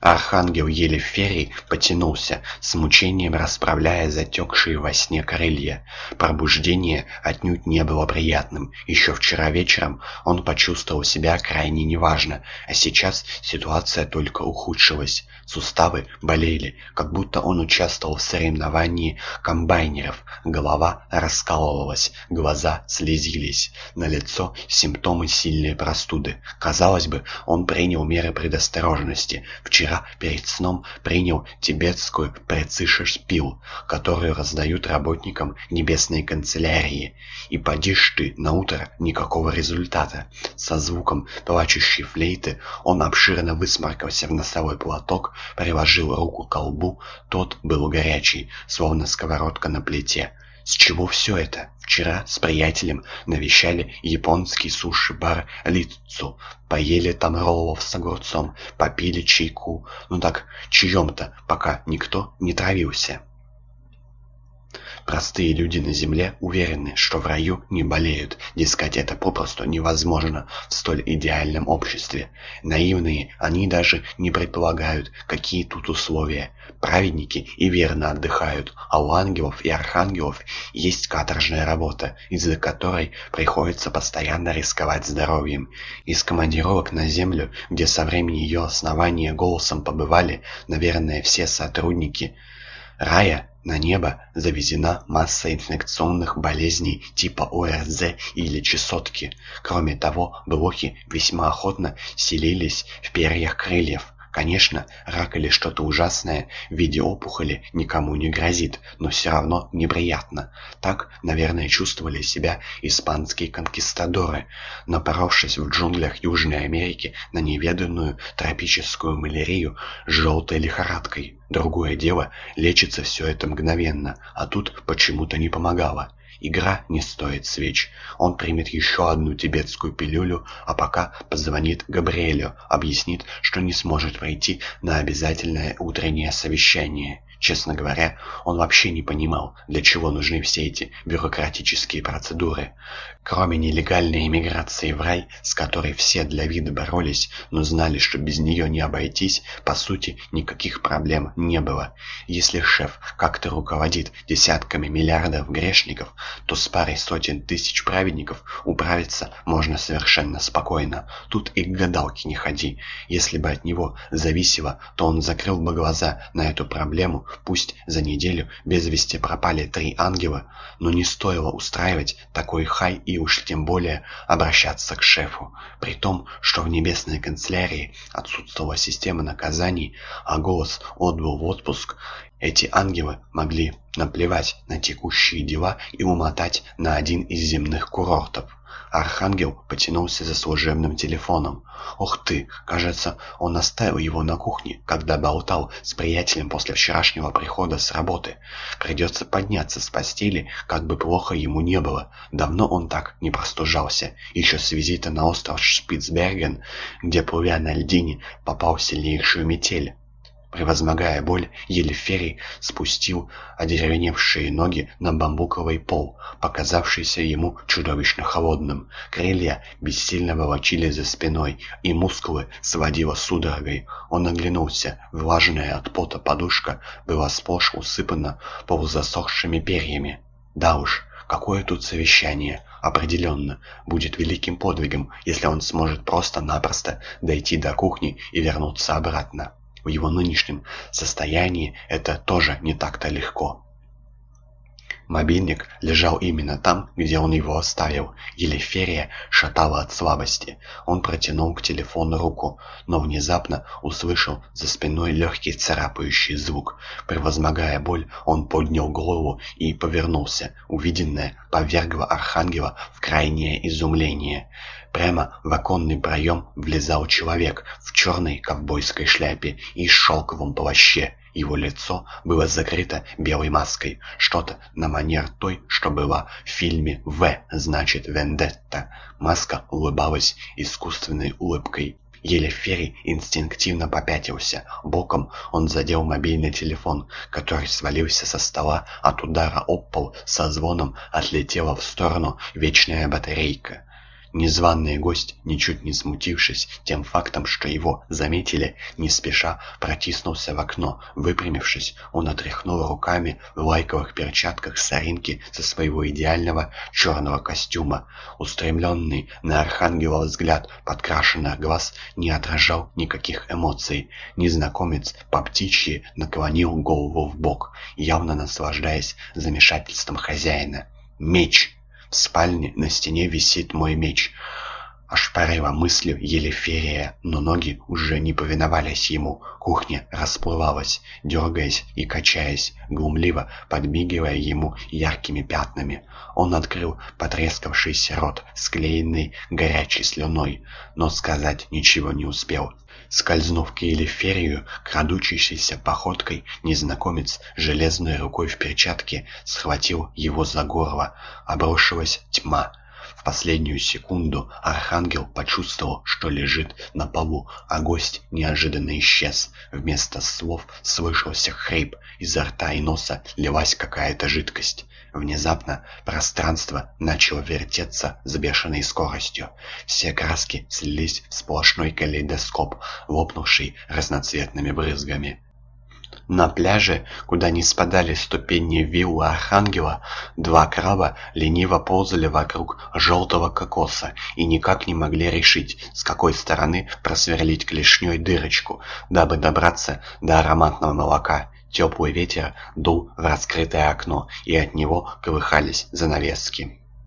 Архангел Елеферий потянулся, с мучением расправляя затекшие во сне крылья. Пробуждение отнюдь не было приятным. Еще вчера вечером он почувствовал себя крайне неважно, а сейчас ситуация только ухудшилась. Суставы болели, как будто он участвовал в соревновании комбайнеров. Голова раскалывалась, глаза слезились. На лицо симптомы сильной простуды. Казалось бы, он принял меры предосторожности. Вчера вчера перед сном принял тибетскую прецишешпил, которую раздают работникам небесной канцелярии. И поди ж ты, на утро никакого результата. Со звуком плачущей флейты он обширно высморкался в носовой платок, приложил руку к колбу, тот был горячий, словно сковородка на плите. С чего все это? Вчера с приятелем навещали японский суши-бар Лицу, поели там роллов с огурцом, попили чайку, ну так чаем-то, пока никто не травился. Простые люди на земле уверены, что в раю не болеют, дескать, это попросту невозможно в столь идеальном обществе. Наивные, они даже не предполагают, какие тут условия. Праведники и верно отдыхают, а у ангелов и архангелов есть каторжная работа, из-за которой приходится постоянно рисковать здоровьем. Из командировок на землю, где со времени ее основания голосом побывали, наверное, все сотрудники рая, на небо завезена масса инфекционных болезней типа ОРЗ или чесотки. Кроме того, блохи весьма охотно селились в перьях крыльев. Конечно, рак или что-то ужасное в виде опухоли никому не грозит, но все равно неприятно. Так, наверное, чувствовали себя испанские конкистадоры, напоровшись в джунглях Южной Америки на неведанную тропическую малярию с желтой лихорадкой. Другое дело, лечится все это мгновенно, а тут почему-то не помогало. Игра не стоит свеч. Он примет еще одну тибетскую пилюлю, а пока позвонит Габриэлю, объяснит, что не сможет пройти на обязательное утреннее совещание. Честно говоря, он вообще не понимал, для чего нужны все эти бюрократические процедуры. Кроме нелегальной эмиграции в рай, с которой все для вида боролись, но знали, что без нее не обойтись, по сути, никаких проблем не было. Если шеф как-то руководит десятками миллиардов грешников, то с парой сотен тысяч праведников управиться можно совершенно спокойно. Тут и к гадалке не ходи. Если бы от него зависело, то он закрыл бы глаза на эту проблему Пусть за неделю без вести пропали три ангела, но не стоило устраивать такой хай и уж тем более обращаться к шефу. При том, что в небесной канцелярии отсутствовала система наказаний, а голос отбыл в отпуск, эти ангелы могли наплевать на текущие дела и умотать на один из земных курортов. Архангел потянулся за служебным телефоном. Ох ты, кажется, он оставил его на кухне, когда болтал с приятелем после вчерашнего прихода с работы. Придется подняться с постели, как бы плохо ему не было. Давно он так не простужался. Еще с визита на остров Шпицберген, где, плывя на льдине, попал в сильнейшую метель. Превозмогая боль, Елеферий спустил одеревеневшие ноги на бамбуковый пол, показавшийся ему чудовищно холодным. Крылья бессильно волочили за спиной, и мускулы сводило судорогой. Он оглянулся. Влажная от пота подушка была сплошь усыпана полузасохшими перьями. Да уж, какое тут совещание. Определенно, будет великим подвигом, если он сможет просто-напросто дойти до кухни и вернуться обратно. В его нынешнем состоянии это тоже не так-то легко. Мобильник лежал именно там, где он его оставил. Елеферия шатала от слабости. Он протянул к телефону руку, но внезапно услышал за спиной легкий царапающий звук. Превозмогая боль, он поднял голову и повернулся. Увиденное повергло Архангела в крайнее изумление. Прямо в оконный проем влезал человек в черной ковбойской шляпе и шелковом плаще. Его лицо было закрыто белой маской, что-то на манер той, что была в фильме «В» значит «Вендетта». Маска улыбалась искусственной улыбкой. Елеферий инстинктивно попятился. Боком он задел мобильный телефон, который свалился со стола от удара об пол, со звоном отлетела в сторону вечная батарейка. Незваный гость, ничуть не смутившись тем фактом, что его заметили, не спеша протиснулся в окно. Выпрямившись, он отряхнул руками в лайковых перчатках соринки со своего идеального черного костюма. Устремленный на Архангела взгляд подкрашенных глаз не отражал никаких эмоций. Незнакомец по птичьи наклонил голову в бок, явно наслаждаясь замешательством хозяина. «Меч!» В спальне на стене висит мой меч. Ошпарила мыслью Елеферия, но ноги уже не повиновались ему. Кухня расплывалась, дергаясь и качаясь, глумливо подмигивая ему яркими пятнами. Он открыл потрескавшийся рот, склеенный горячей слюной, но сказать ничего не успел. Скользнув к Елеферию, крадучейся походкой, незнакомец железной рукой в перчатке схватил его за горло. Обрушилась тьма. В последнюю секунду Архангел почувствовал, что лежит на полу, а гость неожиданно исчез. Вместо слов слышался хрип, изо рта и носа лилась какая-то жидкость. Внезапно пространство начало вертеться с бешеной скоростью. Все краски слились в сплошной калейдоскоп, лопнувший разноцветными брызгами. На пляже, куда не спадали ступени виллы Архангела, два краба лениво ползали вокруг желтого кокоса и никак не могли решить, с какой стороны просверлить клешней дырочку, дабы добраться до ароматного молока. Теплый ветер дул в раскрытое окно, и от него колыхались занавески.